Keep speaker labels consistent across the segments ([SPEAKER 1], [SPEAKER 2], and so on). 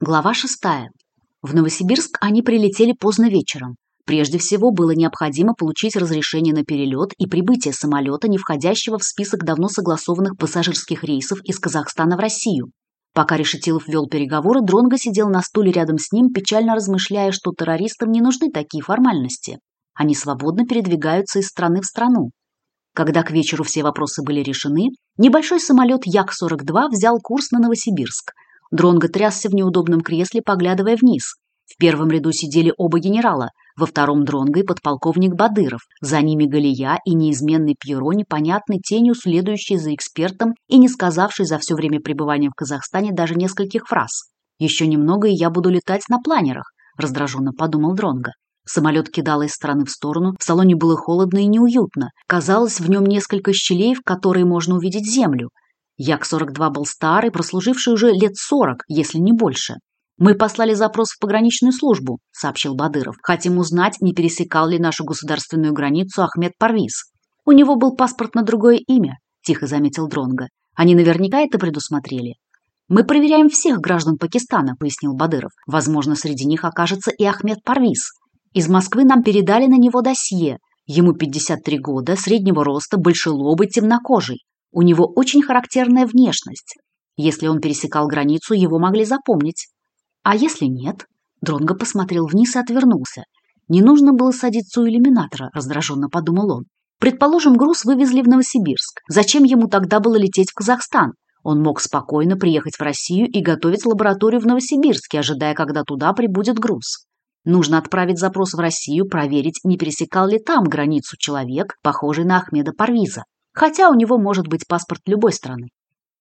[SPEAKER 1] Глава шестая. В Новосибирск они прилетели поздно вечером. Прежде всего, было необходимо получить разрешение на перелет и прибытие самолета, не входящего в список давно согласованных пассажирских рейсов из Казахстана в Россию. Пока Решетилов вел переговоры, Дронго сидел на стуле рядом с ним, печально размышляя, что террористам не нужны такие формальности. Они свободно передвигаются из страны в страну. Когда к вечеру все вопросы были решены, небольшой самолет Як-42 взял курс на Новосибирск – Дронго трясся в неудобном кресле, поглядывая вниз. В первом ряду сидели оба генерала, во втором Дронго и подполковник Бадыров, за ними Галия и неизменный Пьеро, непонятной тенью следующий за экспертом и не сказавший за все время пребывания в Казахстане даже нескольких фраз. «Еще немного, и я буду летать на планерах», – раздраженно подумал Дронго. Самолет кидал из стороны в сторону, в салоне было холодно и неуютно. Казалось, в нем несколько щелей, в которые можно увидеть землю – Як 42 был старый, прослуживший уже лет 40, если не больше. «Мы послали запрос в пограничную службу», — сообщил Бадыров. «Хотим узнать, не пересекал ли нашу государственную границу Ахмед Парвиз. У него был паспорт на другое имя», — тихо заметил Дронга. «Они наверняка это предусмотрели». «Мы проверяем всех граждан Пакистана», — пояснил Бадыров. «Возможно, среди них окажется и Ахмед Парвиз. Из Москвы нам передали на него досье. Ему 53 года, среднего роста, большелобый, темнокожий. У него очень характерная внешность. Если он пересекал границу, его могли запомнить. А если нет? Дронго посмотрел вниз и отвернулся. Не нужно было садиться у иллюминатора, раздраженно подумал он. Предположим, груз вывезли в Новосибирск. Зачем ему тогда было лететь в Казахстан? Он мог спокойно приехать в Россию и готовить лабораторию в Новосибирске, ожидая, когда туда прибудет груз. Нужно отправить запрос в Россию, проверить, не пересекал ли там границу человек, похожий на Ахмеда Парвиза хотя у него может быть паспорт любой страны.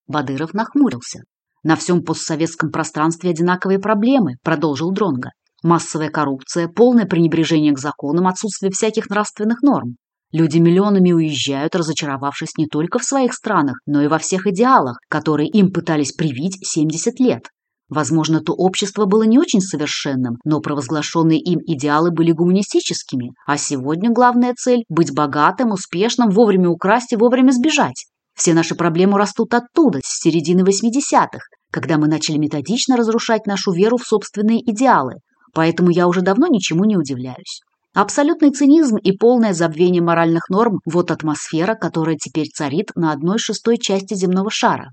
[SPEAKER 1] Бадыров нахмурился. На всем постсоветском пространстве одинаковые проблемы, продолжил Дронга. Массовая коррупция, полное пренебрежение к законам, отсутствие всяких нравственных норм. Люди миллионами уезжают, разочаровавшись не только в своих странах, но и во всех идеалах, которые им пытались привить 70 лет. Возможно, то общество было не очень совершенным, но провозглашенные им идеалы были гуманистическими, а сегодня главная цель – быть богатым, успешным, вовремя украсть и вовремя сбежать. Все наши проблемы растут оттуда, с середины 80-х, когда мы начали методично разрушать нашу веру в собственные идеалы, поэтому я уже давно ничему не удивляюсь. Абсолютный цинизм и полное забвение моральных норм – вот атмосфера, которая теперь царит на одной шестой части земного шара.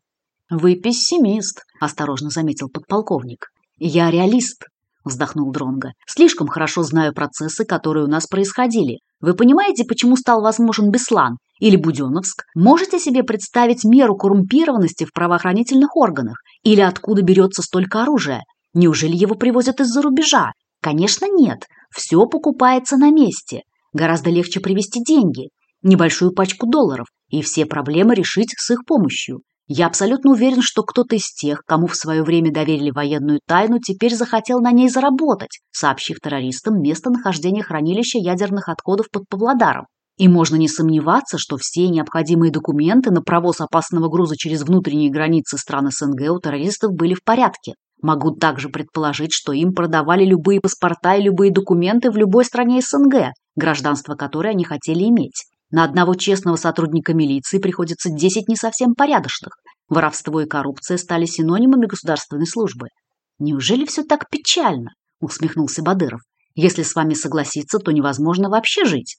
[SPEAKER 1] «Вы пессимист», — осторожно заметил подполковник. «Я реалист», — вздохнул Дронга. «Слишком хорошо знаю процессы, которые у нас происходили. Вы понимаете, почему стал возможен Беслан или Буденновск? Можете себе представить меру коррумпированности в правоохранительных органах? Или откуда берется столько оружия? Неужели его привозят из-за рубежа? Конечно, нет. Все покупается на месте. Гораздо легче привезти деньги, небольшую пачку долларов, и все проблемы решить с их помощью. Я абсолютно уверен, что кто-то из тех, кому в свое время доверили военную тайну, теперь захотел на ней заработать, сообщив террористам местонахождение хранилища ядерных отходов под Павлодаром. И можно не сомневаться, что все необходимые документы на провоз опасного груза через внутренние границы стран СНГ у террористов были в порядке. Могу также предположить, что им продавали любые паспорта и любые документы в любой стране СНГ, гражданство которой они хотели иметь. На одного честного сотрудника милиции приходится 10 не совсем порядочных. Воровство и коррупция стали синонимами государственной службы. Неужели все так печально? Усмехнулся Бадыров. Если с вами согласиться, то невозможно вообще жить.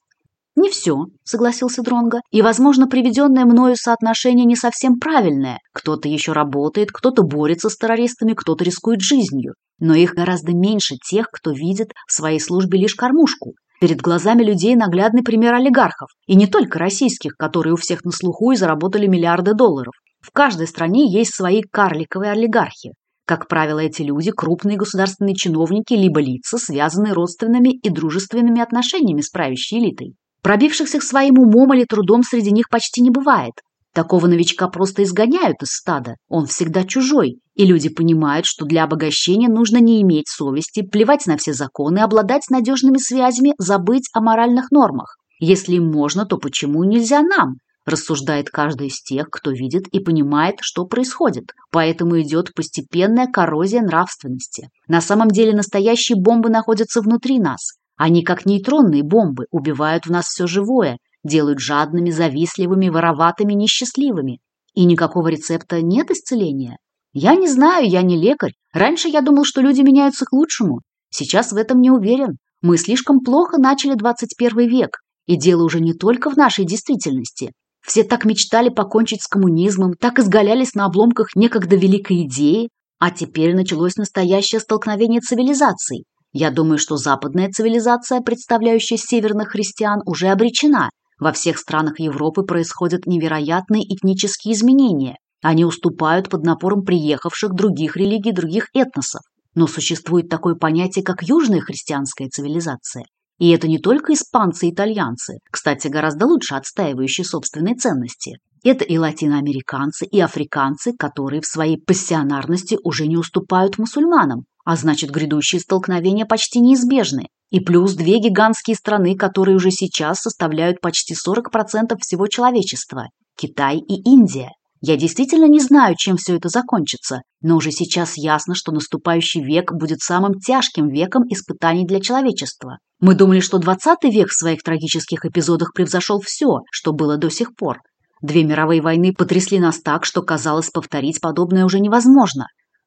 [SPEAKER 1] Не все, согласился Дронга, и, возможно, приведенное мною соотношение не совсем правильное. Кто-то еще работает, кто-то борется с террористами, кто-то рискует жизнью. Но их гораздо меньше тех, кто видит в своей службе лишь кормушку. Перед глазами людей наглядный пример олигархов, и не только российских, которые у всех на слуху и заработали миллиарды долларов. В каждой стране есть свои карликовые олигархи. Как правило, эти люди – крупные государственные чиновники либо лица, связанные родственными и дружественными отношениями с правящей элитой. Пробившихся своим умом или трудом среди них почти не бывает. Такого новичка просто изгоняют из стада, он всегда чужой, и люди понимают, что для обогащения нужно не иметь совести, плевать на все законы, обладать надежными связями, забыть о моральных нормах. Если можно, то почему нельзя нам? рассуждает каждый из тех, кто видит и понимает, что происходит. Поэтому идет постепенная коррозия нравственности. На самом деле настоящие бомбы находятся внутри нас. Они, как нейтронные бомбы, убивают в нас все живое, делают жадными, завистливыми, вороватыми, несчастливыми. И никакого рецепта нет исцеления. Я не знаю, я не лекарь. Раньше я думал, что люди меняются к лучшему. Сейчас в этом не уверен. Мы слишком плохо начали 21 век. И дело уже не только в нашей действительности. Все так мечтали покончить с коммунизмом, так изгалялись на обломках некогда великой идеи, а теперь началось настоящее столкновение цивилизаций. Я думаю, что западная цивилизация, представляющая северных христиан, уже обречена. Во всех странах Европы происходят невероятные этнические изменения. Они уступают под напором приехавших других религий других этносов. Но существует такое понятие, как южная христианская цивилизация. И это не только испанцы и итальянцы, кстати, гораздо лучше отстаивающие собственные ценности. Это и латиноамериканцы, и африканцы, которые в своей пассионарности уже не уступают мусульманам, а значит, грядущие столкновения почти неизбежны. И плюс две гигантские страны, которые уже сейчас составляют почти 40% всего человечества – Китай и Индия. Я действительно не знаю, чем все это закончится, но уже сейчас ясно, что наступающий век будет самым тяжким веком испытаний для человечества. Мы думали, что 20 век в своих трагических эпизодах превзошел все, что было до сих пор. Две мировые войны потрясли нас так, что казалось, повторить подобное уже невозможно.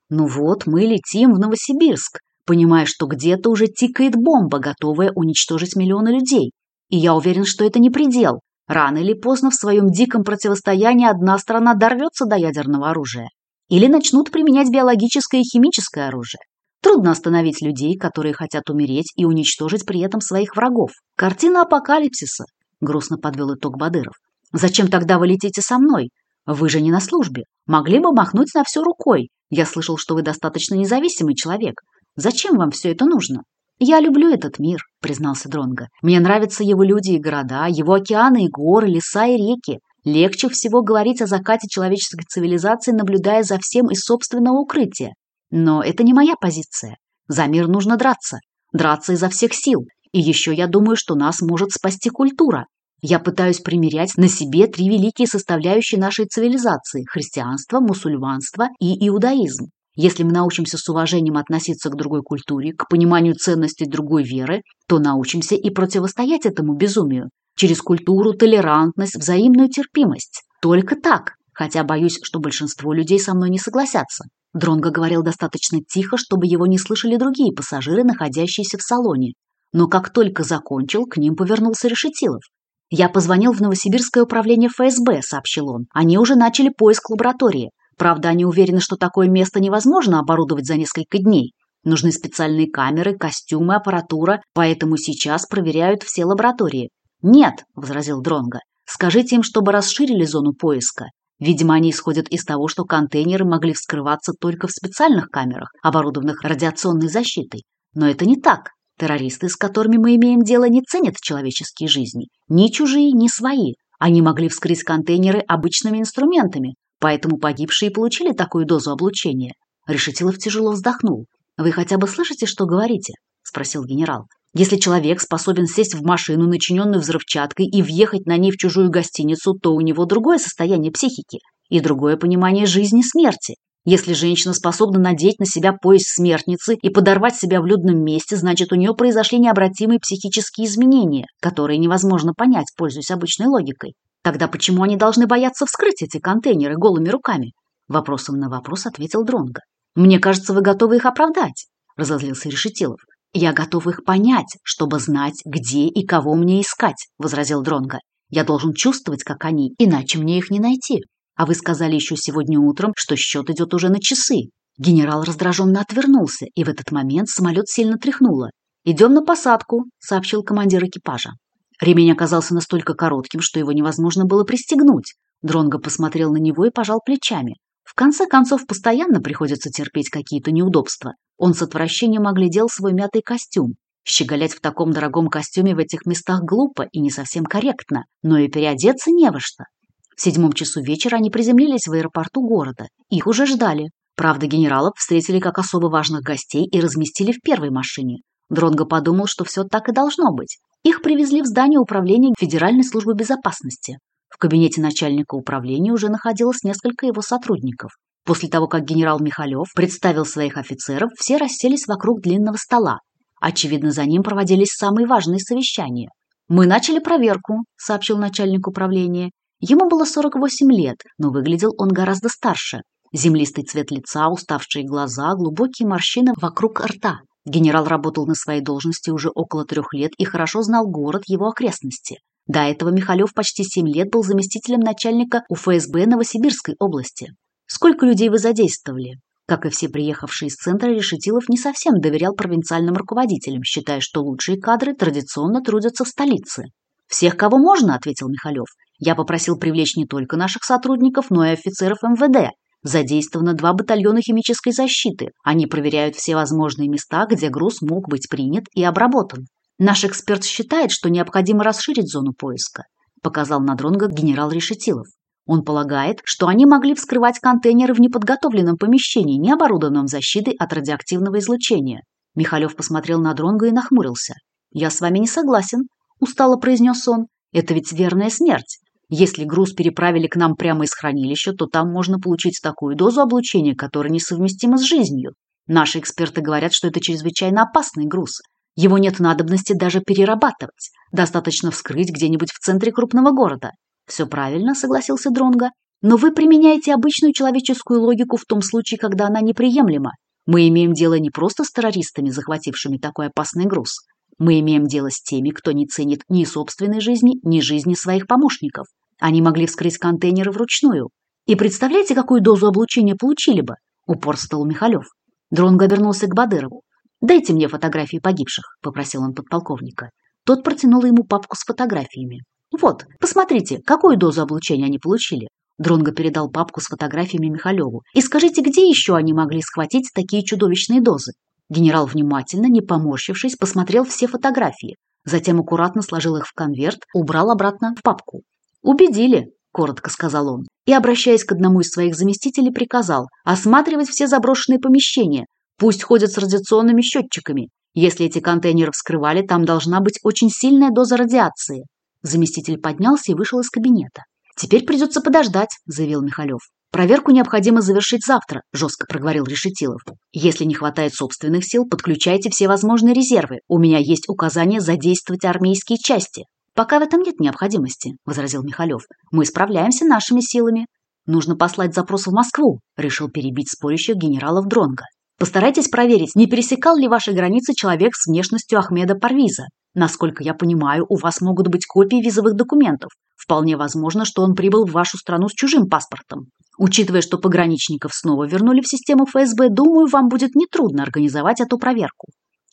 [SPEAKER 1] Ну вот, мы летим в Новосибирск, понимая, что где-то уже тикает бомба, готовая уничтожить миллионы людей. И я уверен, что это не предел, Рано или поздно в своем диком противостоянии одна страна дорвется до ядерного оружия или начнут применять биологическое и химическое оружие. Трудно остановить людей, которые хотят умереть и уничтожить при этом своих врагов. Картина апокалипсиса, грустно подвел итог Бадыров. Зачем тогда вы летите со мной? Вы же не на службе. Могли бы махнуть на все рукой. Я слышал, что вы достаточно независимый человек. Зачем вам все это нужно? «Я люблю этот мир», — признался Дронго. «Мне нравятся его люди и города, его океаны и горы, леса и реки. Легче всего говорить о закате человеческой цивилизации, наблюдая за всем из собственного укрытия. Но это не моя позиция. За мир нужно драться. Драться изо всех сил. И еще я думаю, что нас может спасти культура. Я пытаюсь примерять на себе три великие составляющие нашей цивилизации – христианство, мусульманство и иудаизм. Если мы научимся с уважением относиться к другой культуре, к пониманию ценностей другой веры, то научимся и противостоять этому безумию через культуру, толерантность, взаимную терпимость. Только так, хотя боюсь, что большинство людей со мной не согласятся. Дронго говорил достаточно тихо, чтобы его не слышали другие пассажиры, находящиеся в салоне. Но как только закончил, к ним повернулся Решетилов. «Я позвонил в Новосибирское управление ФСБ», — сообщил он. «Они уже начали поиск лаборатории. Правда, они уверены, что такое место невозможно оборудовать за несколько дней. Нужны специальные камеры, костюмы, аппаратура, поэтому сейчас проверяют все лаборатории. «Нет», – возразил Дронго. «Скажите им, чтобы расширили зону поиска. Видимо, они исходят из того, что контейнеры могли вскрываться только в специальных камерах, оборудованных радиационной защитой. Но это не так. Террористы, с которыми мы имеем дело, не ценят человеческие жизни. Ни чужие, ни свои. Они могли вскрыть контейнеры обычными инструментами, Поэтому погибшие получили такую дозу облучения. Решетилов тяжело вздохнул. «Вы хотя бы слышите, что говорите?» – спросил генерал. «Если человек способен сесть в машину, начиненную взрывчаткой, и въехать на ней в чужую гостиницу, то у него другое состояние психики и другое понимание жизни и смерти. Если женщина способна надеть на себя пояс смертницы и подорвать себя в людном месте, значит, у нее произошли необратимые психические изменения, которые невозможно понять, пользуясь обычной логикой. Тогда почему они должны бояться вскрыть эти контейнеры голыми руками? Вопросом на вопрос ответил Дронго. Мне кажется, вы готовы их оправдать, разозлился Решетилов. Я готов их понять, чтобы знать, где и кого мне искать, возразил Дронго. Я должен чувствовать, как они, иначе мне их не найти. А вы сказали еще сегодня утром, что счет идет уже на часы. Генерал раздраженно отвернулся, и в этот момент самолет сильно тряхнуло. «Идем на посадку», — сообщил командир экипажа. Ремень оказался настолько коротким, что его невозможно было пристегнуть. Дронго посмотрел на него и пожал плечами. В конце концов, постоянно приходится терпеть какие-то неудобства. Он с отвращением оглядел свой мятый костюм. Щеголять в таком дорогом костюме в этих местах глупо и не совсем корректно, но и переодеться не во что. В седьмом часу вечера они приземлились в аэропорту города. Их уже ждали. Правда, генералов встретили как особо важных гостей и разместили в первой машине. Дронго подумал, что все так и должно быть. Их привезли в здание управления Федеральной службы безопасности. В кабинете начальника управления уже находилось несколько его сотрудников. После того, как генерал Михалев представил своих офицеров, все расселись вокруг длинного стола. Очевидно, за ним проводились самые важные совещания. «Мы начали проверку», – сообщил начальник управления. Ему было 48 лет, но выглядел он гораздо старше. Землистый цвет лица, уставшие глаза, глубокие морщины вокруг рта. Генерал работал на своей должности уже около трех лет и хорошо знал город, его окрестности. До этого Михалев почти семь лет был заместителем начальника УФСБ Новосибирской области. Сколько людей вы задействовали? Как и все приехавшие из центра, Решетилов не совсем доверял провинциальным руководителям, считая, что лучшие кадры традиционно трудятся в столице. «Всех, кого можно», — ответил Михалев. «Я попросил привлечь не только наших сотрудников, но и офицеров МВД, Задействовано два батальона химической защиты. Они проверяют все возможные места, где груз мог быть принят и обработан. Наш эксперт считает, что необходимо расширить зону поиска, показал на Дронго генерал Решетилов. Он полагает, что они могли вскрывать контейнеры в неподготовленном помещении, не оборудованном защитой от радиоактивного излучения. Михалев посмотрел на Дронго и нахмурился. «Я с вами не согласен», – устало произнес он. «Это ведь верная смерть. Если груз переправили к нам прямо из хранилища, то там можно получить такую дозу облучения, которая несовместима с жизнью. Наши эксперты говорят, что это чрезвычайно опасный груз. Его нет надобности даже перерабатывать. Достаточно вскрыть где-нибудь в центре крупного города. Все правильно, согласился Дронга. Но вы применяете обычную человеческую логику в том случае, когда она неприемлема. Мы имеем дело не просто с террористами, захватившими такой опасный груз. Мы имеем дело с теми, кто не ценит ни собственной жизни, ни жизни своих помощников. Они могли вскрыть контейнеры вручную. И представляете, какую дозу облучения получили бы? Упорствовал Михалев. Дронго обернулся к Бадырову. «Дайте мне фотографии погибших», — попросил он подполковника. Тот протянул ему папку с фотографиями. «Вот, посмотрите, какую дозу облучения они получили». Дронго передал папку с фотографиями Михалеву. «И скажите, где еще они могли схватить такие чудовищные дозы?» Генерал внимательно, не поморщившись, посмотрел все фотографии, затем аккуратно сложил их в конверт, убрал обратно в папку убедили коротко сказал он и обращаясь к одному из своих заместителей приказал осматривать все заброшенные помещения. Пусть ходят с радиационными счетчиками. Если эти контейнеры вскрывали там должна быть очень сильная доза радиации. Заместитель поднялся и вышел из кабинета. Теперь придется подождать заявил михалев проверку необходимо завершить завтра жестко проговорил решетилов. Если не хватает собственных сил подключайте все возможные резервы. У меня есть указание задействовать армейские части пока в этом нет необходимости возразил михалев мы справляемся нашими силами. Нужно послать запрос в москву решил перебить спорящих генералов дронга. Постарайтесь проверить не пересекал ли ваши границы человек с внешностью ахмеда парвиза. Насколько я понимаю у вас могут быть копии визовых документов. Вполне возможно что он прибыл в вашу страну с чужим паспортом. Учитывая что пограничников снова вернули в систему фсб думаю вам будет нетрудно организовать эту проверку.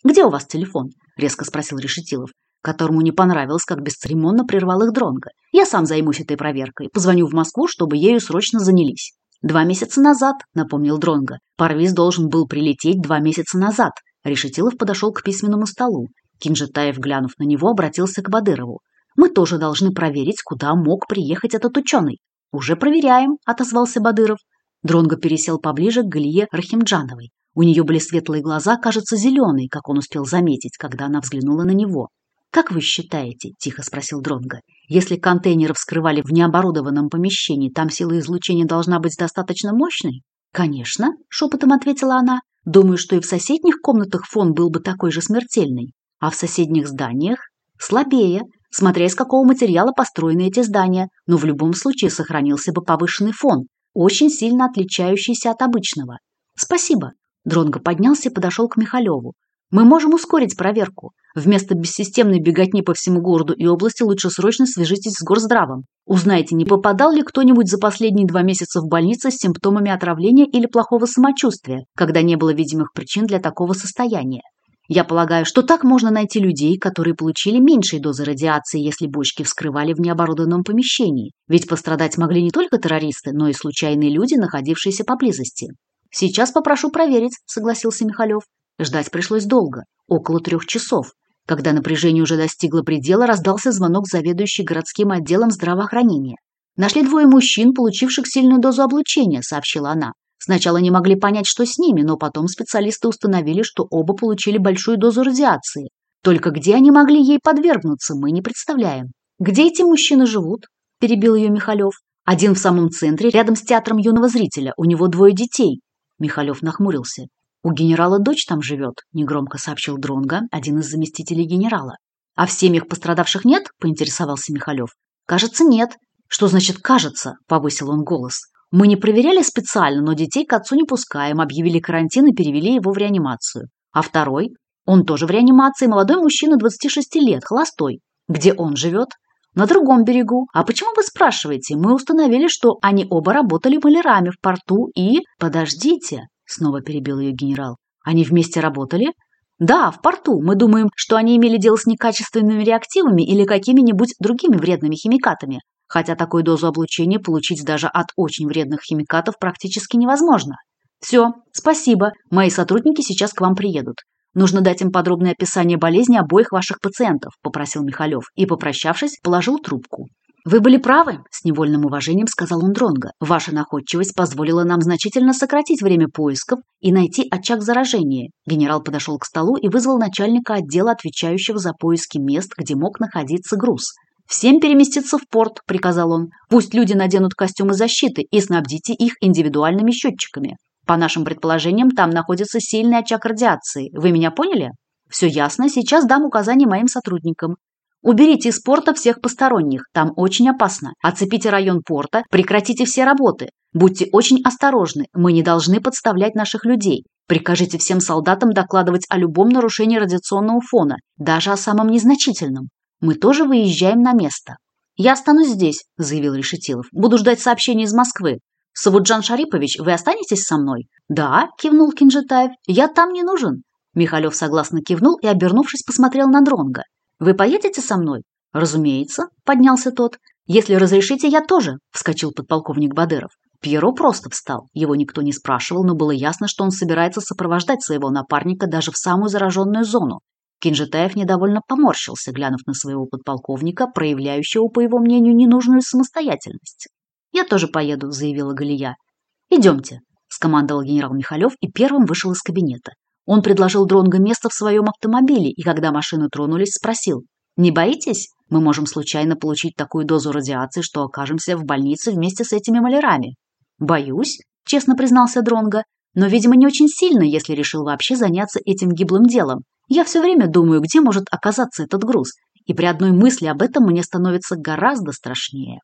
[SPEAKER 1] Где у вас телефон резко спросил решетилов которому не понравилось, как бесцеремонно прервал их дронга «Я сам займусь этой проверкой. Позвоню в Москву, чтобы ею срочно занялись». «Два месяца назад», — напомнил дронга «Парвиз должен был прилететь два месяца назад». Решетилов подошел к письменному столу. Кинжетаев, глянув на него, обратился к Бадырову. «Мы тоже должны проверить, куда мог приехать этот ученый». «Уже проверяем», — отозвался Бадыров. Дронго пересел поближе к Галие Рахимджановой. У нее были светлые глаза, кажется, зеленые, как он успел заметить, когда она взглянула на него. «Как вы считаете, — тихо спросил Дронга, если контейнеры вскрывали в необорудованном помещении, там сила излучения должна быть достаточно мощной?» «Конечно», — шепотом ответила она. «Думаю, что и в соседних комнатах фон был бы такой же смертельный, а в соседних зданиях — слабее, смотря из какого материала построены эти здания, но в любом случае сохранился бы повышенный фон, очень сильно отличающийся от обычного. Спасибо». Дронго поднялся и подошел к Михалеву. Мы можем ускорить проверку. Вместо бессистемной беготни по всему городу и области лучше срочно свяжитесь с горздравом. Узнайте, не попадал ли кто-нибудь за последние два месяца в больницу с симптомами отравления или плохого самочувствия, когда не было видимых причин для такого состояния. Я полагаю, что так можно найти людей, которые получили меньшие дозы радиации, если бочки вскрывали в необорудованном помещении. Ведь пострадать могли не только террористы, но и случайные люди, находившиеся поблизости. «Сейчас попрошу проверить», — согласился Михалев. Ждать пришлось долго, около трех часов, когда напряжение уже достигло предела, раздался звонок заведующей городским отделом здравоохранения. «Нашли двое мужчин, получивших сильную дозу облучения», — сообщила она. Сначала не могли понять, что с ними, но потом специалисты установили, что оба получили большую дозу радиации. Только где они могли ей подвергнуться, мы не представляем. «Где эти мужчины живут?» – перебил ее Михалев. «Один в самом центре, рядом с театром юного зрителя. У него двое детей». Михалев нахмурился. У генерала дочь там живет, негромко сообщил Дронга, один из заместителей генерала. А в семьях пострадавших нет? поинтересовался Михалев. Кажется, нет. Что значит кажется? повысил он голос. Мы не проверяли специально, но детей к отцу не пускаем, объявили карантин и перевели его в реанимацию. А второй? Он тоже в реанимации, молодой мужчина 26 лет, холостой. Где он живет? На другом берегу. А почему вы спрашиваете? Мы установили, что они оба работали малярами в порту и... Подождите, — снова перебил ее генерал. «Они вместе работали?» «Да, в порту. Мы думаем, что они имели дело с некачественными реактивами или какими-нибудь другими вредными химикатами. Хотя такую дозу облучения получить даже от очень вредных химикатов практически невозможно. Все, спасибо. Мои сотрудники сейчас к вам приедут. Нужно дать им подробное описание болезни обоих ваших пациентов», – попросил Михалев и, попрощавшись, положил трубку. «Вы были правы», — с невольным уважением сказал он Дронго. «Ваша находчивость позволила нам значительно сократить время поисков и найти очаг заражения». Генерал подошел к столу и вызвал начальника отдела, отвечающего за поиски мест, где мог находиться груз. «Всем переместиться в порт», — приказал он. «Пусть люди наденут костюмы защиты и снабдите их индивидуальными счетчиками. По нашим предположениям, там находится сильный очаг радиации. Вы меня поняли?» «Все ясно. Сейчас дам указания моим сотрудникам. Уберите из порта всех посторонних, там очень опасно. Оцепите район порта, прекратите все работы. Будьте очень осторожны, мы не должны подставлять наших людей. Прикажите всем солдатам докладывать о любом нарушении радиационного фона, даже о самом незначительном. Мы тоже выезжаем на место. «Я останусь здесь», – заявил Решетилов. «Буду ждать сообщения из Москвы. Савуджан Шарипович, вы останетесь со мной?» «Да», – кивнул Кинжитаев. «Я там не нужен». Михалев согласно кивнул и, обернувшись, посмотрел на Дронга. Вы поедете со мной? Разумеется, поднялся тот. Если разрешите, я тоже, вскочил подполковник Бадыров. Пьеро просто встал. Его никто не спрашивал, но было ясно, что он собирается сопровождать своего напарника даже в самую зараженную зону. Кинжетаев недовольно поморщился, глянув на своего подполковника, проявляющего, по его мнению, ненужную самостоятельность. «Я тоже поеду», — заявила Галия. «Идемте», — скомандовал генерал Михалев и первым вышел из кабинета. Он предложил Дронго место в своем автомобиле и, когда машины тронулись, спросил, «Не боитесь? Мы можем случайно получить такую дозу радиации, что окажемся в больнице вместе с этими малярами». «Боюсь», — честно признался Дронго, «но, видимо, не очень сильно, если решил вообще заняться этим гиблым делом. Я все время думаю, где может оказаться этот груз, и при одной мысли об этом мне становится гораздо страшнее».